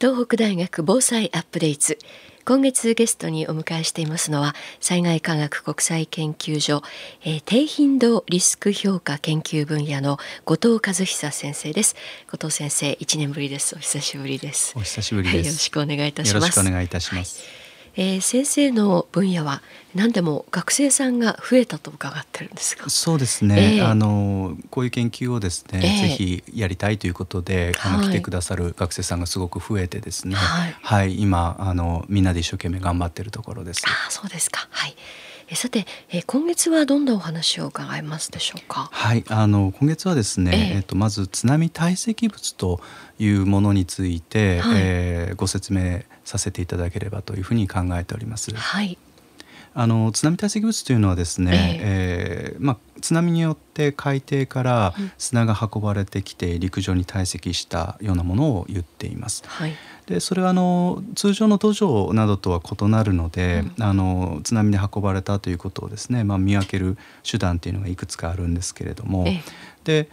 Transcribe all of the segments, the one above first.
東北大学防災アップデート。今月ゲストにお迎えしていますのは災害科学国際研究所、えー、低頻度リスク評価研究分野の後藤和久先生です。後藤先生一年ぶりです。お久しぶりです。お久しぶりです、はい、よろしくお願いいたします。よろしくお願いいたします、はいえー、先生の分野は何でも学生さんが増えたと伺ってるんですがそうですね、えー、あのこういう研究をですね、えー、ぜひやりたいということで、あの来てくださる学生さんがすごく増えてですね、はい、はい、今あのみんなで一生懸命頑張っているところです。あそうですか。はいえさて、え今月はどんなお話を伺いますでしょうか？はい、あの今月はですね、ええっとまず津波堆積物というものについて、はい、えー、ご説明させていただければというふうに考えております。はい。あの津波堆積物というのはですね、えー、えー、まあ、津波によって海底から砂が運ばれてきて陸上に堆積したようなものを言っています。はい、でそれはあの通常の土壌などとは異なるので、うん、あの津波で運ばれたということをですね、まあ、見分ける手段というのがいくつかあるんですけれども、え。で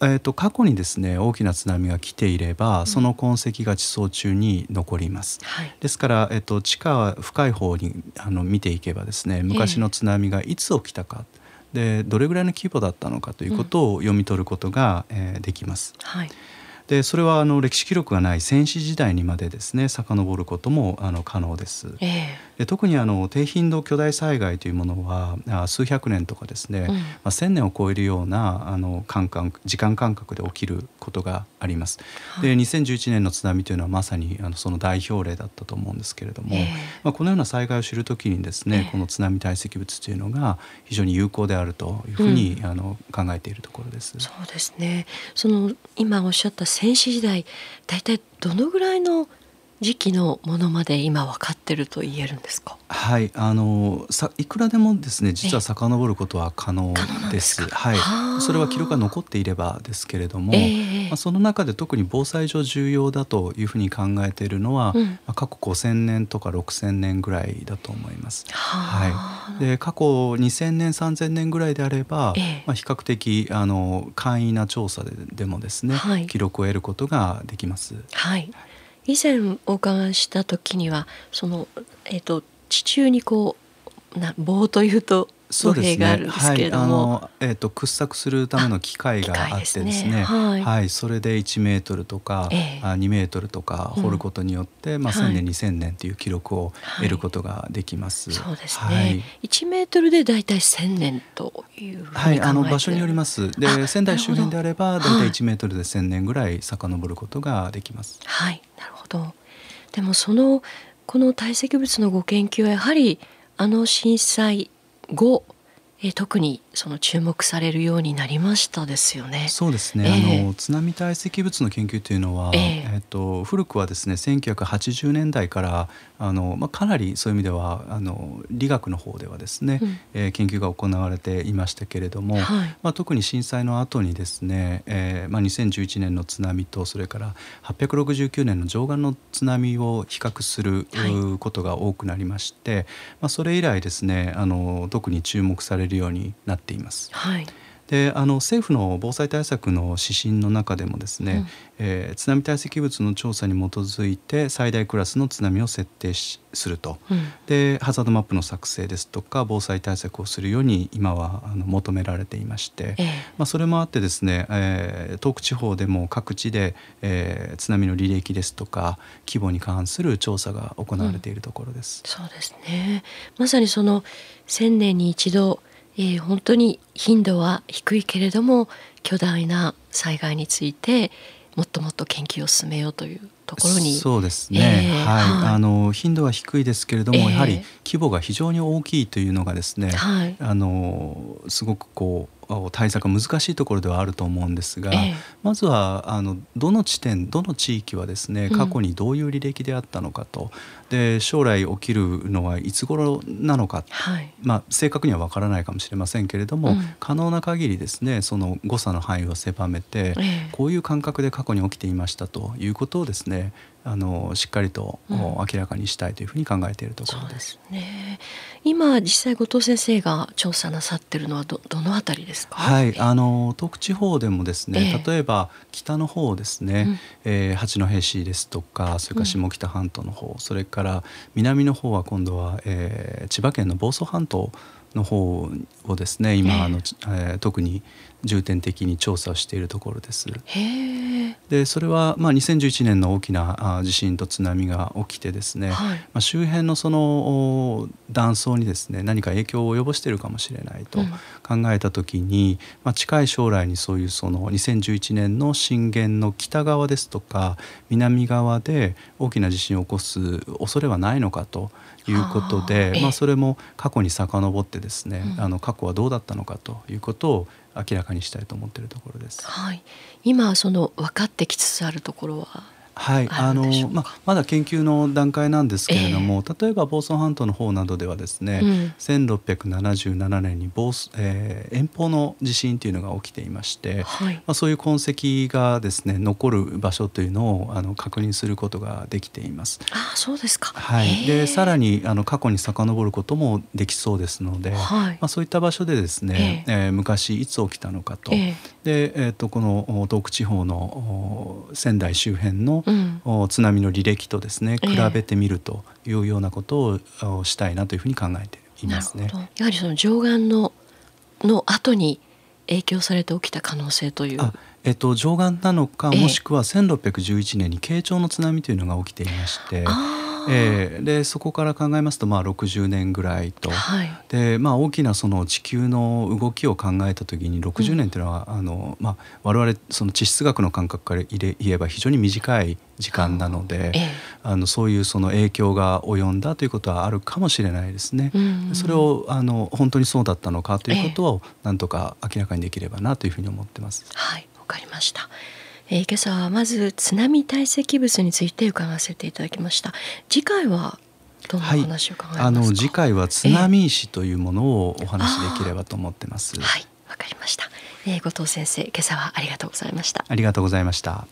えーと、過去にですね大きな津波が来ていればその痕跡が地層中に残ります、はい、ですから、えーと、地下深い方にあの見ていけばですね昔の津波がいつ起きたか、えー、でどれぐらいの規模だったのかということを読み取ることが、うん、えー、できます。はいでそれはあの歴史記録がない戦死時代にまでですね遡ることもあの可能です。えー、で特にあの低頻度巨大災害というものはあ数百年とかですね、うん、まあ、1,000年を超えるようなあの間隔時間間隔で起きることがあります。はい、で2011年の津波というのはまさにあのその代表例だったと思うんですけれども、えー、まあ、このような災害を知るときにですね、えー、この津波堆積物というのが非常に有効であるというふうに、うん、あの考えているところです。そうですね。その今おっしゃった戦死時代大体どのぐらいの時期のものまで今分かってると言えるんですか？はいあのさいくらでもですね実は遡ることは可能です。はい。それは記録が残っていればですけれども、えー、まあ、その中で特に防災上重要だというふうに考えているのは、うん、まあ、過去5000年とか6000年ぐらいだと思います。はい、で過去2000年3000年ぐらいであれば、えー、まあ、比較的あの簡易な調査ででもですね、はい、記録を得ることができます。はい以前お伺いした時にはその、えーと、地中にこうな棒というと語弊があるんですけれども、ねはい、えーと、掘削するための機械があってですね、ね、はい、はい、それで1メートルとか、えー、2メートルとか掘ることによって、うん、まあ、1,000年、はい、2,000年という記録を得ることができます。そうですね、はい、1メートルでだいたい1,000年というはい。あの場所によります。で仙台周辺であればだいたい。1メートルで1,000年ぐらい遡ることができます。はいなるほど。でもそのこの堆積物のご研究はやはりあの震災後え特にその注目されるようになりましたですよね。そうですね。えー、あの津波堆積物の研究というのは、えー、えー、と古くはですね、1980年代からあのまあかなりそういう意味ではあの理学の方ではですね、うん、えー、研究が行われていましたけれども、はい、まあ特に震災の後にですね、えー、まあ2011年の津波とそれから869年の上岸の津波を比較する、ことが多くなりまして、まあそれ以来ですね、あの特に注目されるようになっています。はい。であの政府の防災対策の指針の中でもですね、うん、えー、津波堆積物の調査に基づいて最大クラスの津波を設定すると、うん、でハザードマップの作成ですとか防災対策をするように今はあの求められていまして、えー、まあ、それもあってですね、えー、東北地方でも各地で、えー、津波の履歴ですとか規模に関する調査が行われているところです。うん、そうですね。まさにその千年に一度えー、本当に頻度は低いけれども巨大な災害についてもっともっと研究を進めようというところにそうですね、えー、はい、あの頻度は低いですけれども、えー、やはり規模が非常に大きいというのがですね、はい、あのすごくこう対策が難しいところではあると思うんですが、ええ、まずはあのどの地点どの地域はですね過去にどういう履歴であったのかと、うん、で将来起きるのはいつ頃なのか、はい、まあ、正確にはわからないかもしれませんけれども、うん、可能な限りですねその誤差の範囲を狭めて、え、こういう感覚で過去に起きていましたということをですねあのしっかりと、明らかにしたいというふうに考えているところです。ね、今実際後藤先生が調査なさってるのはどどのあたりですか？はい、あの東北地方でもですね、例えば北の方ですね、うん、えー、八戸市ですとか、それから下北半島の方、うん、それから南の方は今度は、えー、千葉県の房総半島の方をですね今、あのえー、特に重点的に調査しているところです。でそれは、まあ、2011年の大きな地震と津波が起きてですね、はい、まあ、周辺のその断層にですね何か影響を及ぼしているかもしれないと考えた時に、うん、まあ、近い将来にそういうその2011年の震源の北側ですとか南側で大きな地震を起こす恐れはないのかということで、まあ、それも過去に遡ってですね、うん、あの過去はどうだったのかということを明らかにしたいと思っているところです。はい、今その分かってきつつあるところは？はいあのまあ、まだ研究の段階なんですけれども、えー、例えば房総半島の方などではですね、うん、1677年に房、えー、遠方の地震というのが起きていまして、はい、まあ、そういう痕跡がですね残る場所というのをあの確認することができています。あそうですか、はい、でさらにあの過去に遡ることもできそうですので、はい、まあ、そういった場所でですね、えー、えー、昔いつ起きたのかと、えー、で、えーと、この東北地方の仙台周辺の、うん、津波の履歴とですね比べてみるというようなことをしたいなというふうに考えていますね。やはりその上岸のの後に影響されて起きた可能性という。えっと、上岸なのかもしくは1611年に慶長の津波というのが起きていまして。えー、でそこから考えますとまあ60年ぐらいと、はい、でまあ、大きなその地球の動きを考えた時に60年というのは、うん、あのまあ、我々その地質学の感覚から言えば非常に短い時間なので、ええ、あのそういうその影響が及んだということはあるかもしれないですね。うんうん、それをあの本当にそうだったのかということをなんとか明らかにできればなというふうに思ってます。はいわかりました。えー、今朝はまず津波堆積物について伺わせていただきました。次回はどんな話を伺いますか、はい、あの次回は津波石というものをお話しできればと思ってます。はい。わかりました、えー、後藤先生今朝はありがとうございました。ありがとうございました